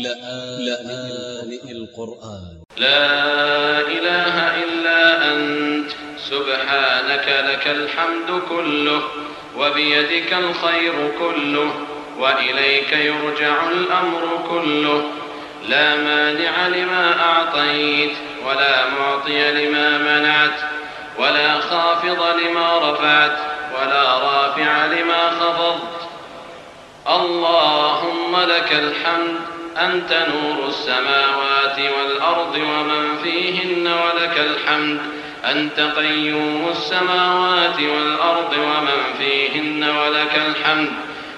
لآن القرآن لا إله إلا أنت سبحانك لك الحمد كله وبيدك الخير كله وإليك يرجع الأمر كله لا مانع لما أعطيت ولا معطي لما منعت ولا خافض لما رفعت ولا رافع لما خفضت اللهم لك الحمد أنت نور السماوات والأرض ومن فيهن ولك الحمد. أنت قيوم السماوات والأرض ومن فيهن ولك الحمد.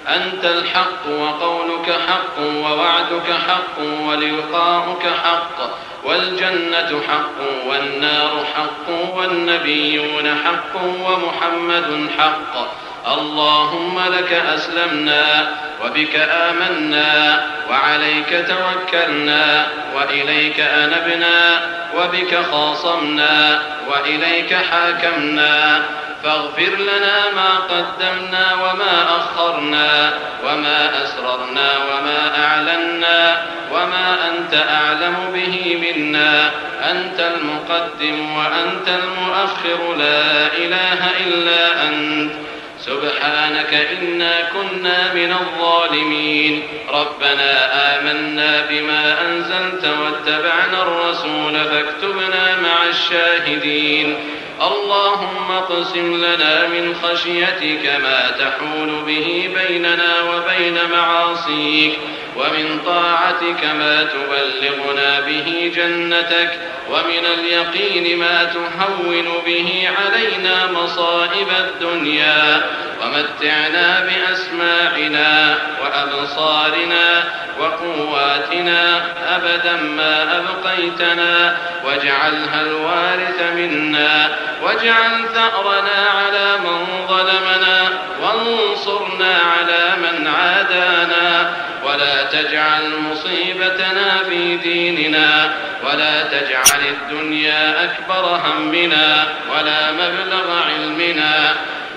أنت الحق وقولك حق ووعدك حق ولقاؤك حق. والجنة حق والنار حق والنبيون حق ومحمد حق. اللهم لك أسلمنا وبك آمنا وعليك توكلنا وإليك أنبنا وبك خاصمنا وإليك حاكمنا فاغفر لنا ما قدمنا وما أخرنا وما أسررنا وما أعلنا وما أنت أعلم به منا أنت المقدم وأنت المؤخر لا إله إلا أنت سبحانك إنا كنا من الظالمين. ربنا آمنا بما أنزلت واتبعنا الرسول فاكتبنا مع الشاهدين. اللهم اقسم لنا من خشيتك ما تحول به بيننا وبين معاصيك ومن طاعتك ما تبلغنا به جنتك ومن اليقين ما تهون به علينا مصائب الدنيا ومتعنا بأسماعنا وأبصارنا وقواتنا أبدا ما أبقيتنا واجعلها الوارث منا واجعل ثأرنا على من ظلمنا وانصرنا على من عادانا ولا تجعل مصيبتنا في ديننا ولا تجعل الدنيا أكبر همنا ولا مبلغ علمنا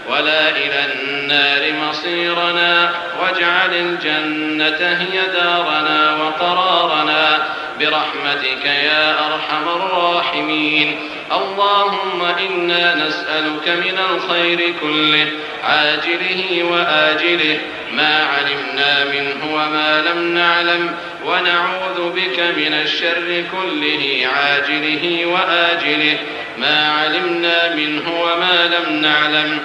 ولا إلى النار مصيرنا واجعل الجنة هي دارنا وقرارنا برحمتك يا أرحم الراحمين اللهم إنا نسألك من الخير كله عاجله وآجله ما علمنا منه وما لم نعلم ونعوذ بك من الشر كله عاجله وآجله ما علمنا منه وما لم نعلم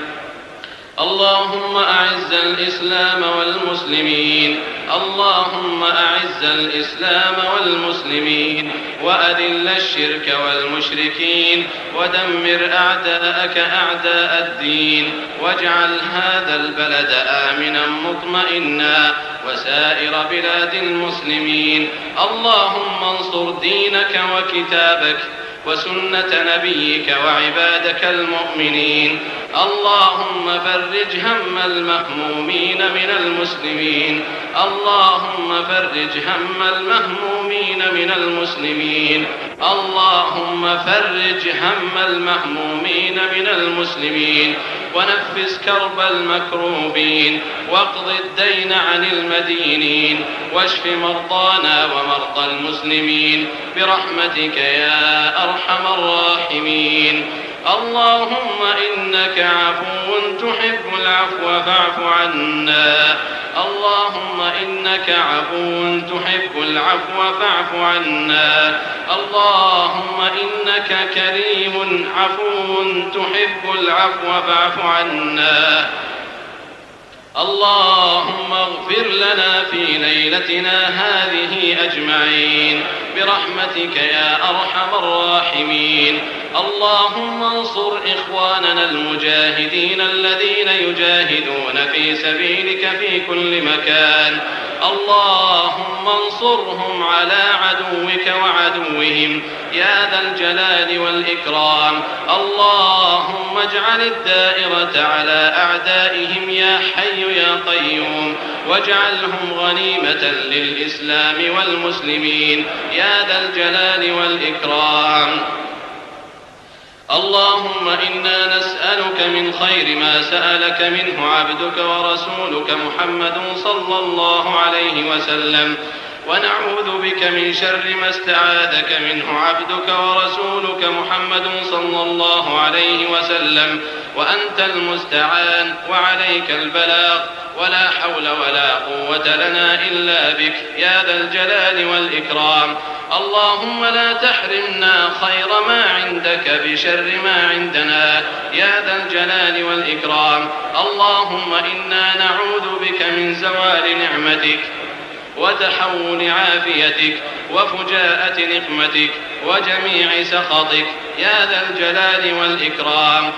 اللهم أعز الإسلام والمسلمين. اللهم أعز الإسلام والمسلمين. وأذل الشرك والمشركين. ودمر أعداءك أعداء الدين. واجعل هذا البلد آمنا مطمئنا. وسائر بلاد المسلمين. اللهم انصر دينك وكتابك. وسنة نبيك وعبادك المؤمنين. اللهم فرج هم المهمومين من المسلمين. اللهم فرج هم المهمومين من المسلمين. اللهم فرج هم المهمومين من المسلمين. ونفس كرب المكروبين واقض الدين عن المدينين واشف مرضانا ومرضى المسلمين برحمتك يا أرحم الراحمين اللهم إنك عفو تحب العفو فاعف عنا. اللهم إنك عفو تحب العفو فاعف عنا. اللهم إنك كريم عفو تحب العفو فاعف عنا. اللهم اغفر لنا في ليلتنا هذه أجمعين. برحمتك يا أرحم الراحمين. اللهم انصر إخواننا المجاهدين الذين يجاهدون في سبيلك في كل مكان. اللهم انصرهم على عدوك وعدوهم. يا ذا الجلال والإكرام. اللهم اجعل الدائرة على أعدائهم يا حي يا قيوم. واجعلهم غنيمة للإسلام والمسلمين. يا ذا الجلال والإكرام. اللهم إنا نسألك من خير ما سألك منه عبدك ورسولك محمد صلى الله عليه وسلم. ونعوذ بك من شر ما استعاذك منه عبدك ورسولك محمد صلى الله عليه وسلم. وأنت المستعان وعليك البلاغ. ولا حول ولا قوة لنا إلا بك يا ذا الجلال والإكرام. اللهم لا تحرمنا خير ما عندك بشر ما عندنا. يا ذا الجلال والإكرام. اللهم إنا نعوذ بك من زوال نعمتك وتحول عافيتك وفجاءة نقمتك وجميع سخطك. يا ذا الجلال والإكرام.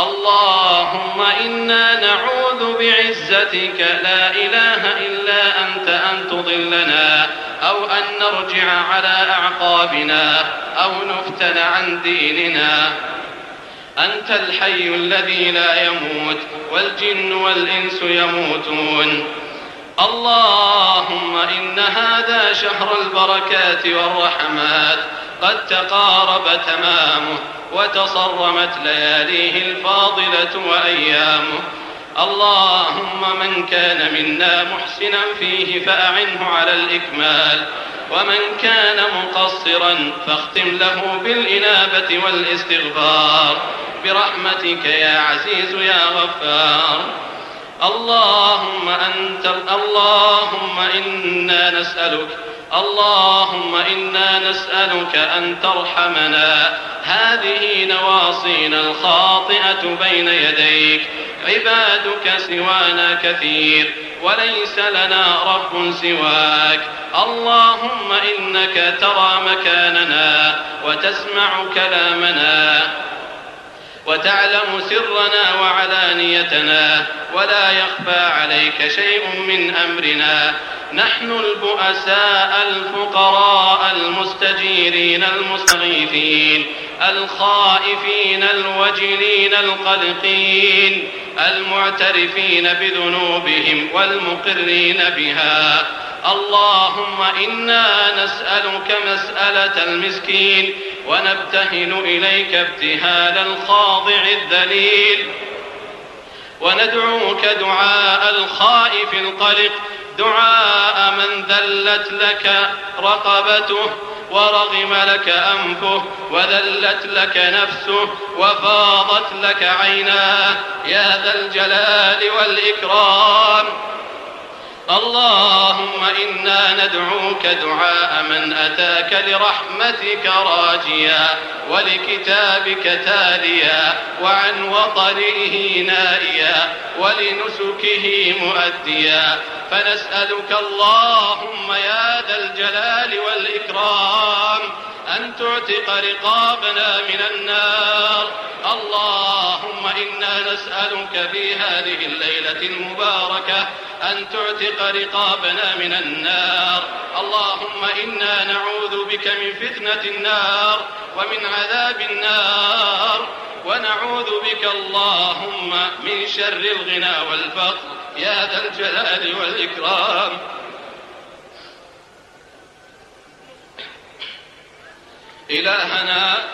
اللهم إنا نعوذ بعزتك لا إله إلا أنت أن تضلنا أو أن نرجع على أعقابنا أو نفتن عن ديننا. أنت الحي الذي لا يموت والجن والإنس يموتون. اللهم إن هذا شهر البركات والرحمات قد تقارب تمامه وتصرمت لياليه الفاضلة وأيامه. اللهم من كان منا محسنا فيه فأعنه على الإكمال ومن كان مقصرا فاختم له بالإنابة والاستغفار. برحمتك يا عزيز يا غفار. اللهم أنت اللهم إنا نسألك اللهم إنا نسألك أن ترحمنا. هذه نواصينا الخاطئة بين يديك. عبادك سوانا كثير وليس لنا رب سواك. اللهم إنك ترى مكاننا وتسمع كلامنا. وتعلم سرنا وعلانيتنا ولا يخفى عليك شيء من أمرنا. نحن البؤساء الفقراء المستجيرين المستغيثين الخائفين الوجلين القلقين المعترفين بذنوبهم والمقرين بها. اللهم إنا نسألك مسألة المسكين ونبتهل إليك ابتهال الخاضع الذليل. وندعوك دعاء الخائف القلق. دعاء من ذلت لك رقبته ورغم لك أنفه. وذلت لك نفسه وفاضت لك عيناه. يا ذا الجلال والإكرام. اللهم إنا ندعوك دعاء من أتاك لرحمتك راجيا ولكتابك تاليا وعن وطنه نائيا ولنسكه مؤديا فنسألك اللهم يا ذا الجلال والإكرام أن تعتق رقابنا من النار. اللهم إنا نسألك في هذه الليلة المباركة أن تعتق رقابنا من النار. اللهم إنا نعوذ بك من فتنة النار ومن عذاب النار. ونعوذ بك اللهم من شر الغنى والفقر. يا ذا الجلال والإكرام. إلهنا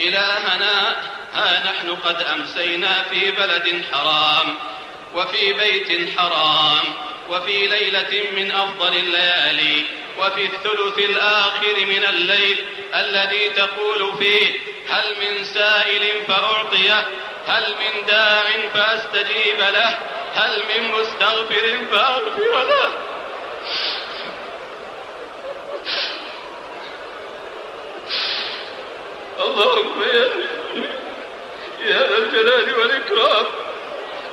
إلهنا ها نحن قد أمسينا في بلد حرام وفي بيت حرام وفي ليلة من أفضل الليالي وفي الثلث الآخر من الليل الذي تقول فيه هل من سائل فأعطيه هل من داع فأستجيب له هل من مستغفر فأغفر له. اللهم يا ذا الجلال والإكرام.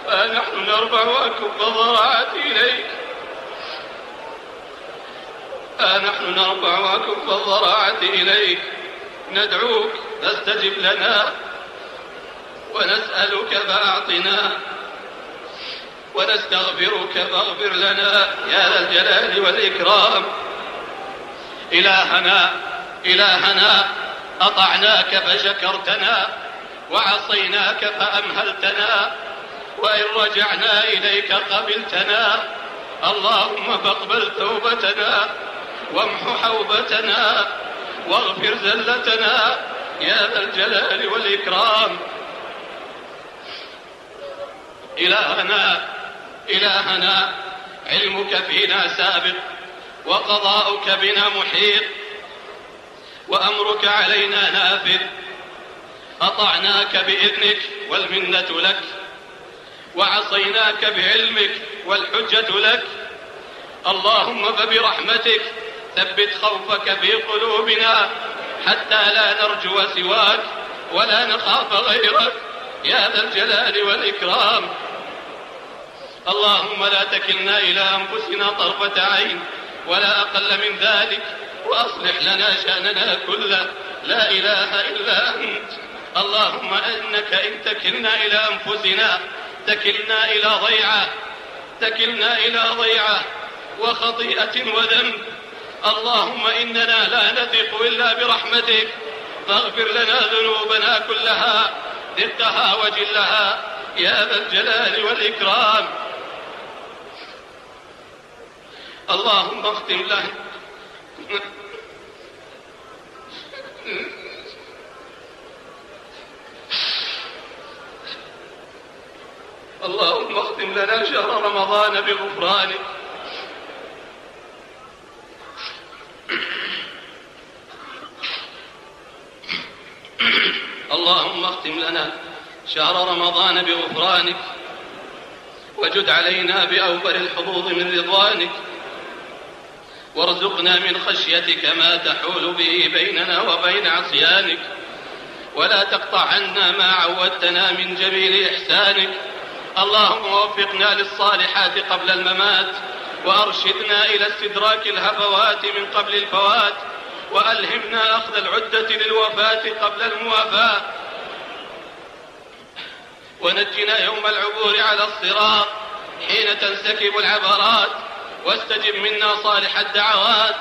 فنحن نرفع أكف الضراعات إليك. نحن نرفع أكف الضراعة إليك. ندعوك فاستجب لنا ونسألك فأعطنا ونستغفرك فاغفر لنا يا ذا الجلال والإكرام. إلهنا إلهنا أطعناك فشكرتنا وعصيناك فأمهلتنا وإن رجعنا إليك قبلتنا اللهم فاقبل توبتنا وامح حوبتنا واغفر زلتنا يا ذا الجلال والإكرام. إلهنا إلهنا علمك فينا سابق وقضاؤك بنا محيط وأمرك علينا نافذ. أطعناك بإذنك والمنة لك وعصيناك بعلمك والحجة لك. اللهم فبرحمتك ثبت خوفك في قلوبنا حتى لا نرجو سواك ولا نخاف غيرك. يا ذا الجلال والإكرام. اللهم لا تكلنا إلى أنفسنا طرفة عين ولا أقل من ذلك. وأصلح لنا شأننا كله. لا إله إلا أنت. اللهم إنك إن تكلنا إلى أنفسنا تكلنا إلى ضيعة تكلنا إلى ضيعة وخطيئة وذنب. اللهم إننا لا نثق إلا برحمتك. فاغفر لنا ذنوبنا كلها دقها وجلها. يا ذا الجلال والإكرام. اللهم اختم له اللهم اختم لنا شهر رمضان بغفرانك اللهم اختم لنا شهر رمضان بغفرانك. وجد علينا بأوفر الحظوظ من رضوانك. وارزقنا من خشيتك ما تحول به بيننا وبين عصيانك. ولا تقطع عنا ما عودتنا من جميل إحسانك. اللهم وفقنا للصالحات قبل الممات وأرشدنا إلى استدراك الهفوات من قبل الفوات وألهمنا أخذ العدة للوفاة قبل الموافاة. ونجنا يوم العبور على الصراط حين تنسكب العبرات. واستجب منا صالح الدعوات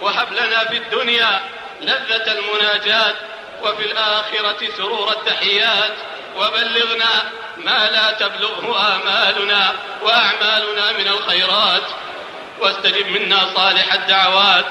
وهب لنا في الدنيا لذة المناجات وفي الآخرة سرور التحيات وبلغنا ما لا تبلغه آمالنا وأعمالنا من الخيرات. واستجب منا صالح الدعوات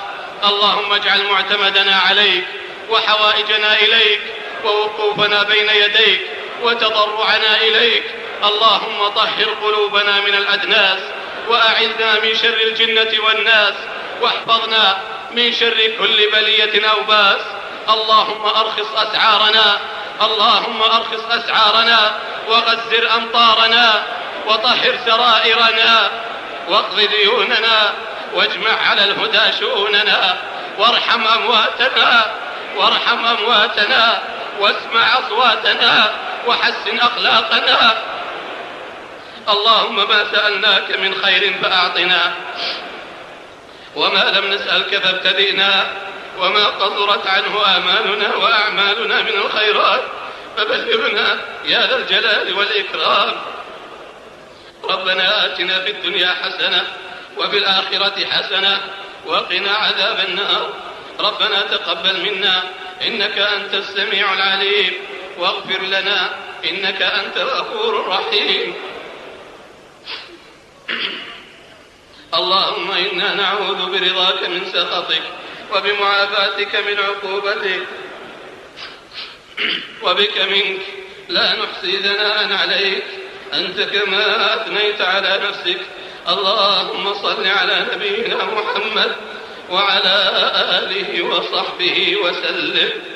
اللهم اجعل معتمدنا عليك وحوائجنا إليك ووقوفنا بين يديك وتضرعنا إليك. اللهم طهر قلوبنا من الأدناس وأعذنا من شر الجنة والناس واحفظنا من شر كل بلية أو باس. اللهم أرخص أسعارنا اللهم أرخص أسعارنا وغزر أمطارنا وطهر سرائرنا واقض ديوننا واجمع على الهدى شؤوننا وارحم أمواتنا وارحم أمواتنا واسمع أصواتنا وحسن أخلاقنا اللهم ما سألناك من خير فأعطنا. وما لم نسألك فابتدئنا وما قصرت عنه آمالنا وأعمالنا من الخيرات. فبلغنا يا ذا الجلال والإكرام. ربنا آتنا في الدنيا حسنة وفي الآخرة حسنة وقنا عذاب النار. ربنا تقبل منا إنك أنت السميع العليم. واغفر لنا إنك أنت الغفور الرحيم. اللهم إنا نعوذ برضاك من سخطك وبمعافاتك من عقوبتك وبك منك لا نحصي ثناء عليك. أنت كما أثنيت على نفسك. اللهم صل على نبينا محمد وعلى آله وصحبه وسلم.